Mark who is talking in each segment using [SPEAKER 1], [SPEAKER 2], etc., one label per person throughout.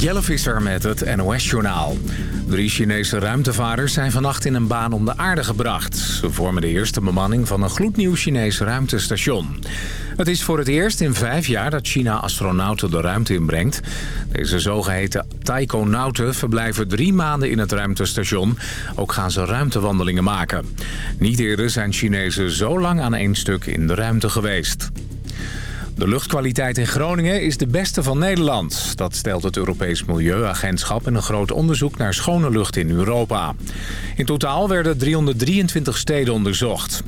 [SPEAKER 1] Jelle Visser met het NOS-journaal. Drie Chinese ruimtevaarders zijn vannacht in een baan om de aarde gebracht. Ze vormen de eerste bemanning van een gloednieuw Chinees ruimtestation. Het is voor het eerst in vijf jaar dat China astronauten de ruimte inbrengt. Deze zogeheten taikonauten verblijven drie maanden in het ruimtestation. Ook gaan ze ruimtewandelingen maken. Niet eerder zijn Chinezen zo lang aan één stuk in de ruimte geweest. De luchtkwaliteit in Groningen is de beste van Nederland. Dat stelt het Europees Milieuagentschap in een groot onderzoek naar schone lucht in Europa. In totaal werden 323 steden onderzocht.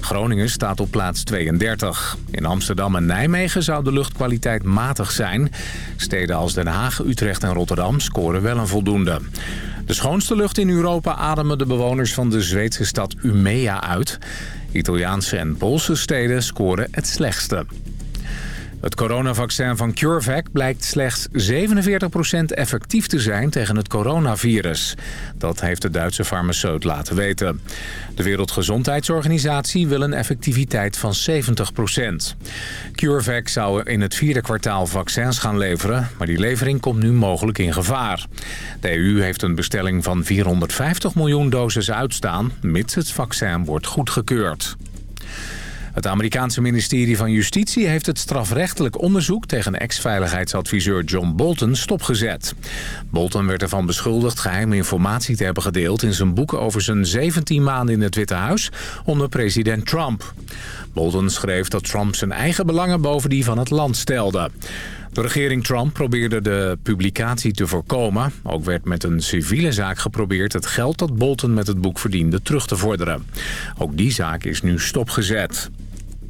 [SPEAKER 1] Groningen staat op plaats 32. In Amsterdam en Nijmegen zou de luchtkwaliteit matig zijn. Steden als Den Haag, Utrecht en Rotterdam scoren wel een voldoende. De schoonste lucht in Europa ademen de bewoners van de Zweedse stad Umea uit. Italiaanse en Poolse steden scoren het slechtste. Het coronavaccin van CureVac blijkt slechts 47% effectief te zijn tegen het coronavirus. Dat heeft de Duitse farmaceut laten weten. De Wereldgezondheidsorganisatie wil een effectiviteit van 70%. CureVac zou in het vierde kwartaal vaccins gaan leveren, maar die levering komt nu mogelijk in gevaar. De EU heeft een bestelling van 450 miljoen doses uitstaan, mits het vaccin wordt goedgekeurd. Het Amerikaanse ministerie van Justitie heeft het strafrechtelijk onderzoek tegen ex-veiligheidsadviseur John Bolton stopgezet. Bolton werd ervan beschuldigd geheime informatie te hebben gedeeld in zijn boek over zijn 17 maanden in het Witte Huis onder president Trump. Bolton schreef dat Trump zijn eigen belangen boven die van het land stelde. De regering Trump probeerde de publicatie te voorkomen. Ook werd met een civiele zaak geprobeerd het geld dat Bolton met het boek verdiende terug te vorderen. Ook die zaak is nu stopgezet.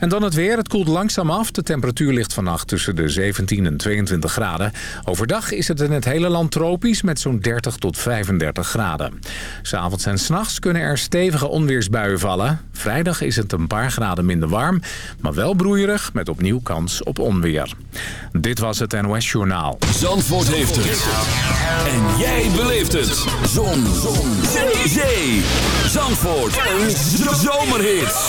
[SPEAKER 1] En dan het weer. Het koelt langzaam af. De temperatuur ligt vannacht tussen de 17 en 22 graden. Overdag is het in het hele land tropisch met zo'n 30 tot 35 graden. S'avonds en s'nachts kunnen er stevige onweersbuien vallen. Vrijdag is het een paar graden minder warm, maar wel broeierig met opnieuw kans op onweer. Dit was het NOS Journaal.
[SPEAKER 2] Zandvoort heeft het. En jij beleeft het. Zon. Zon. Zee. Zandvoort. Een zomerhit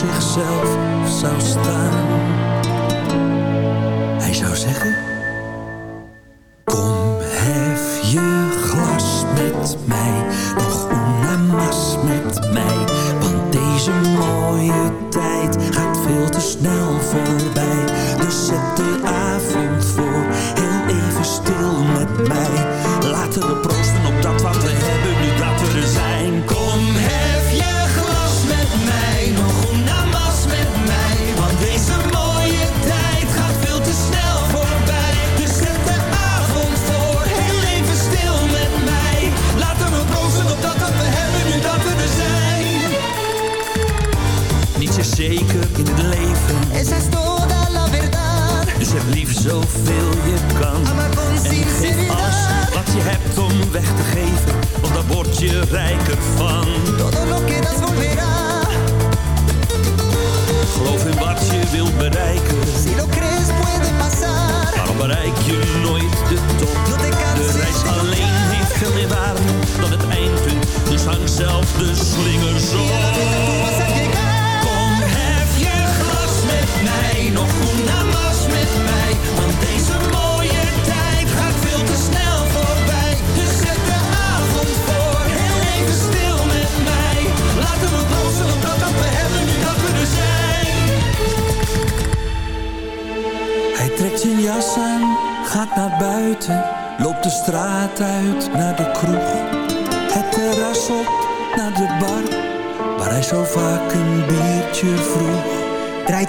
[SPEAKER 3] we er zijn.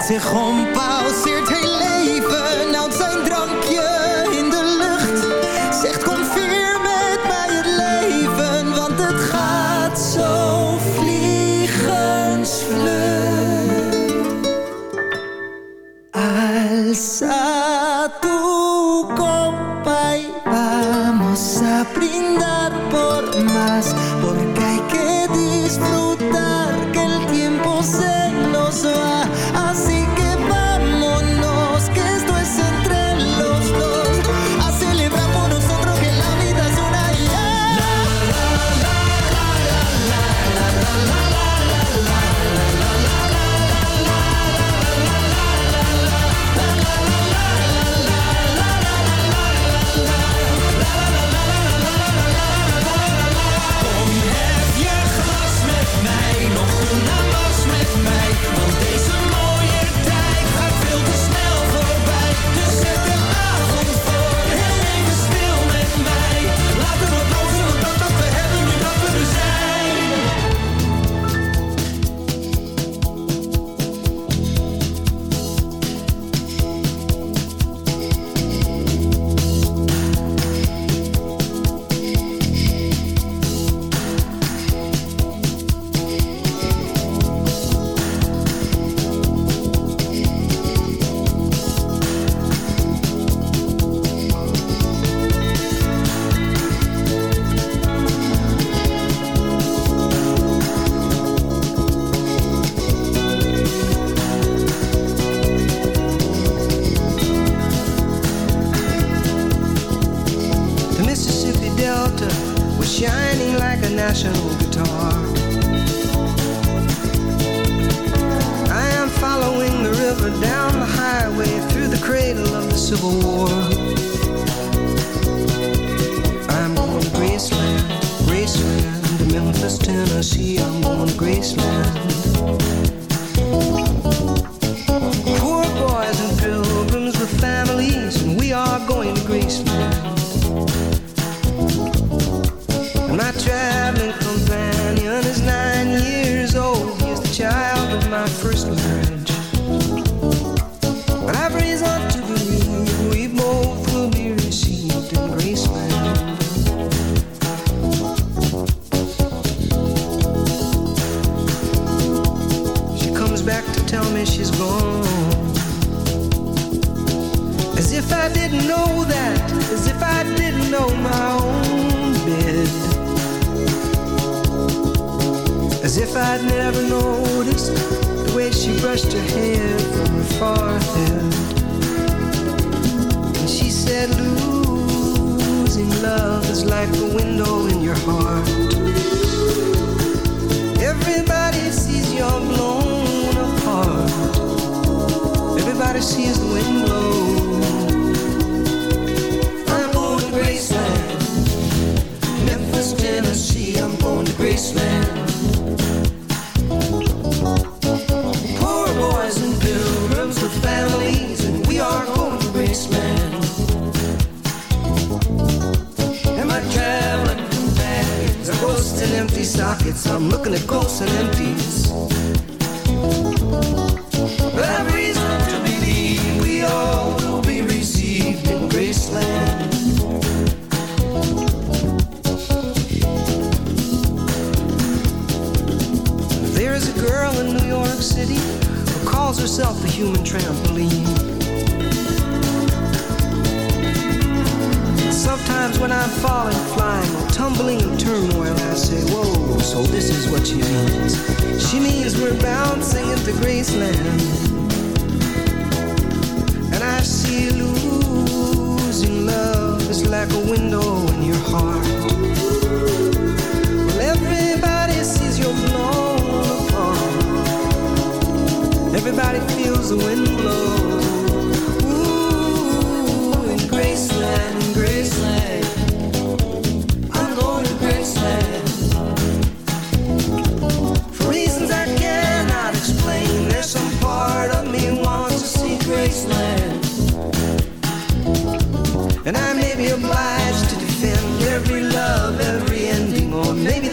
[SPEAKER 4] Zich om,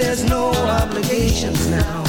[SPEAKER 4] there's no obligations now.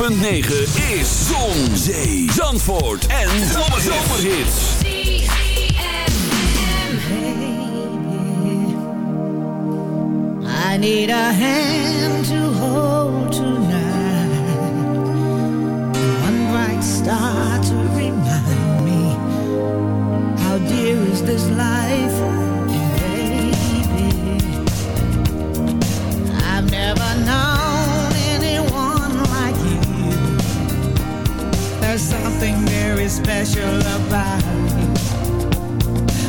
[SPEAKER 2] .9 is Zon, Zee, Zandvoort en Zomerhits.
[SPEAKER 5] I need a hand to hold special about. Me,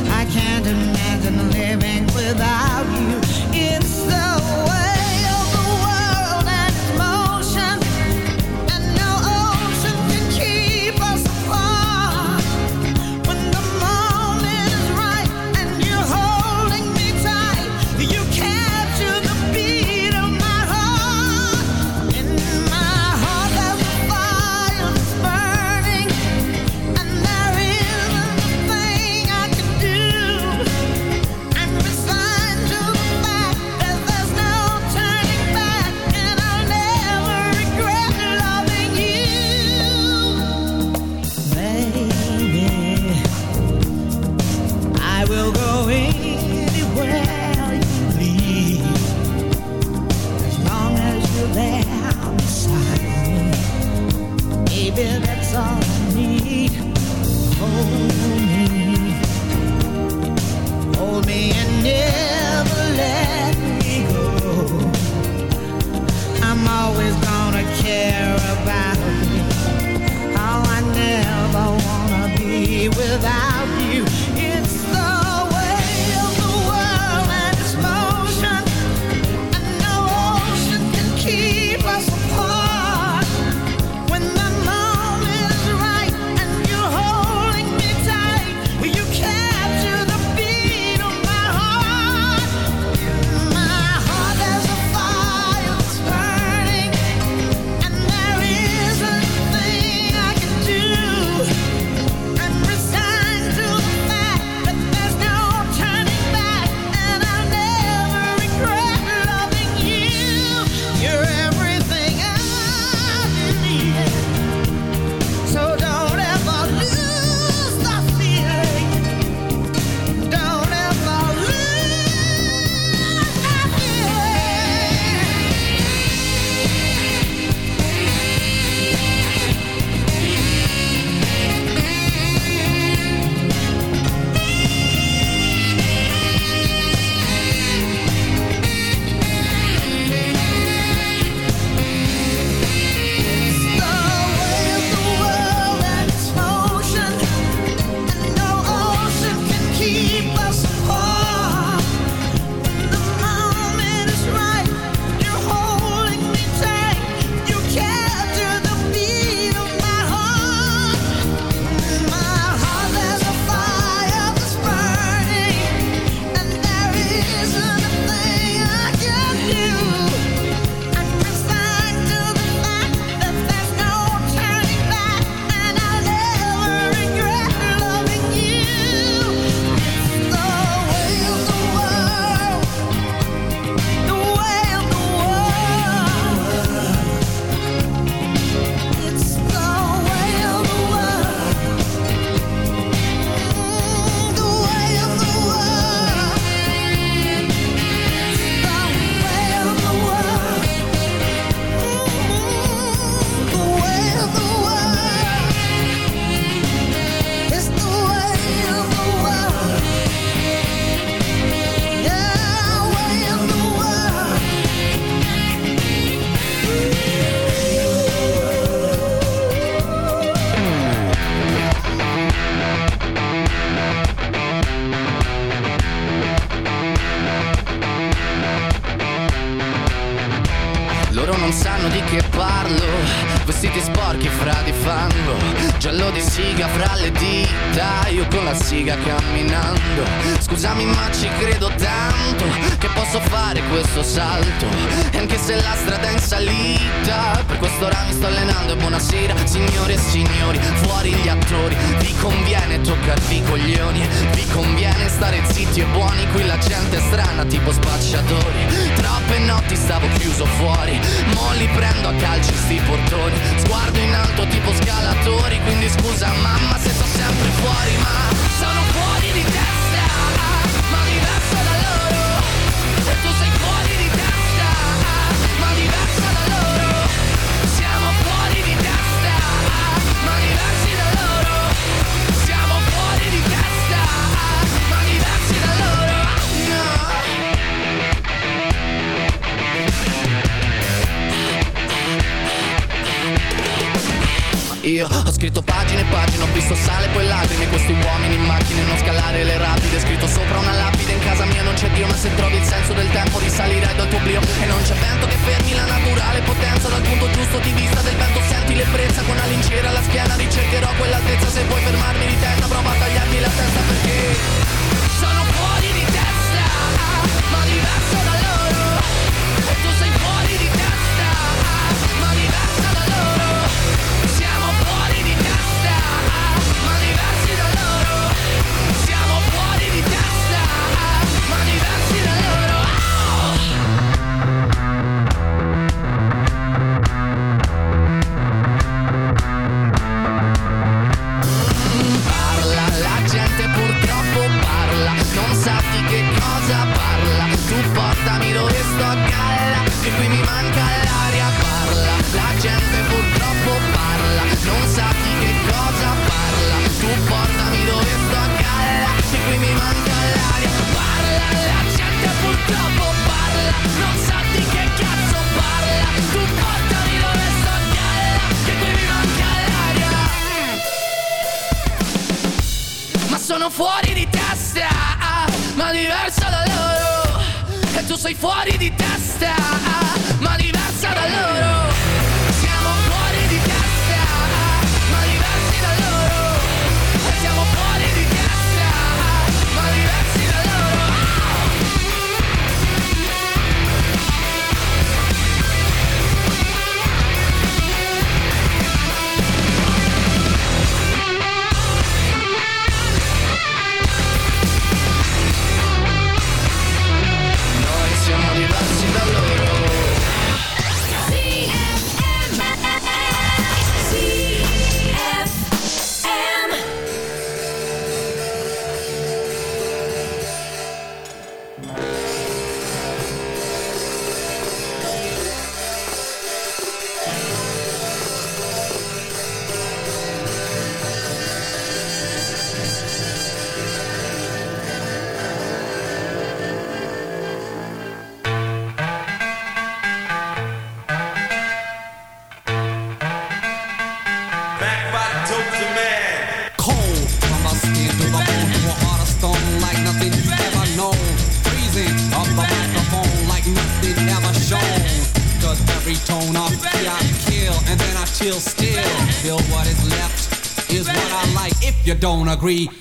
[SPEAKER 5] I can't imagine living without
[SPEAKER 6] agree.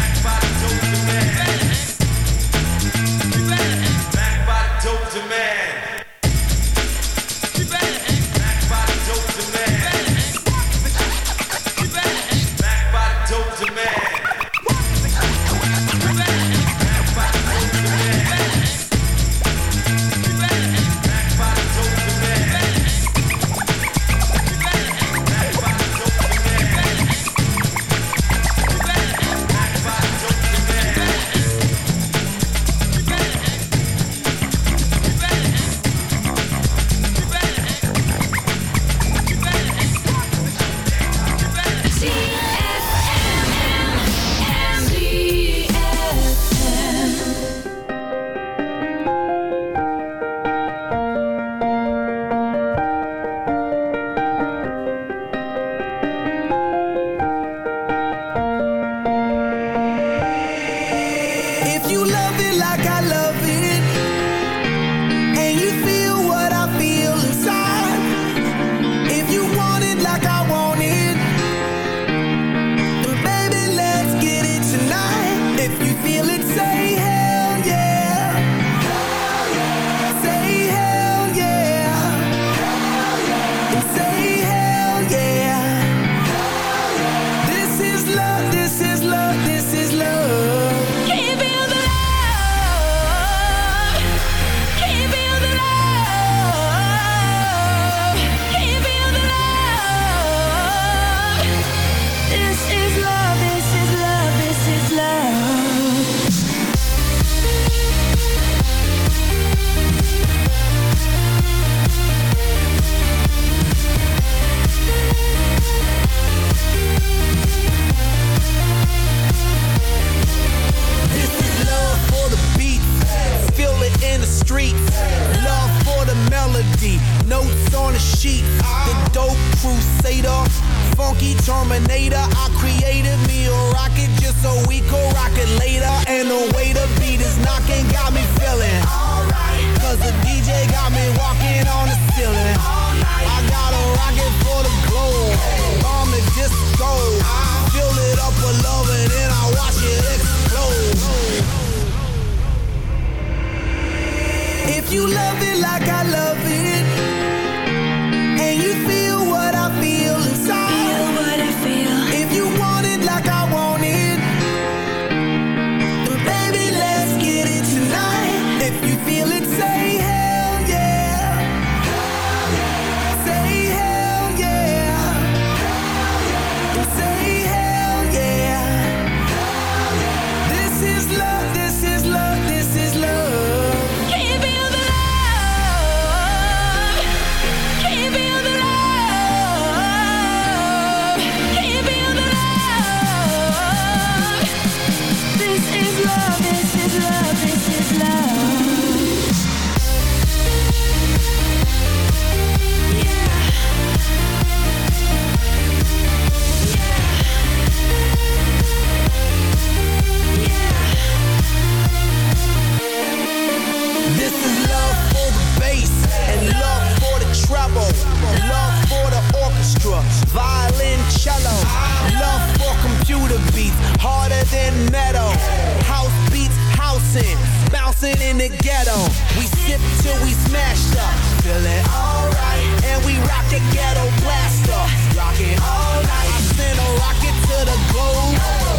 [SPEAKER 7] and meadows. House beats housing, bouncing in the ghetto. We sip till we smashed up, feeling alright. And we rock the ghetto blaster, rocking all night. I Send a rocket to the globe,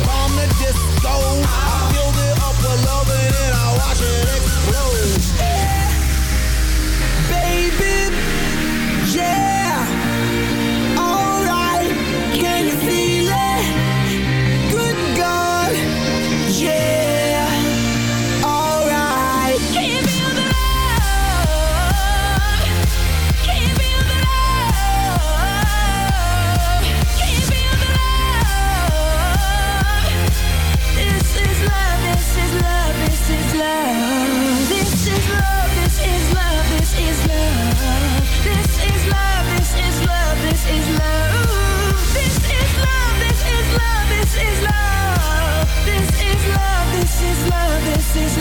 [SPEAKER 7] bomb the disco. I build it up with love and then I watch it explode. Yeah. Baby, yeah.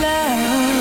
[SPEAKER 8] love.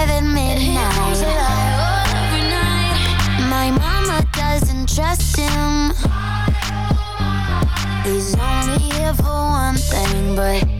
[SPEAKER 2] Alive at midnight. My mama doesn't trust him. He's only here for one thing, but.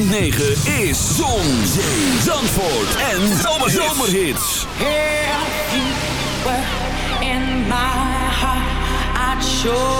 [SPEAKER 9] 106.9 is Zon, Zee, Zandvoort en Zomerhits.
[SPEAKER 10] If you were in my heart, I'd surely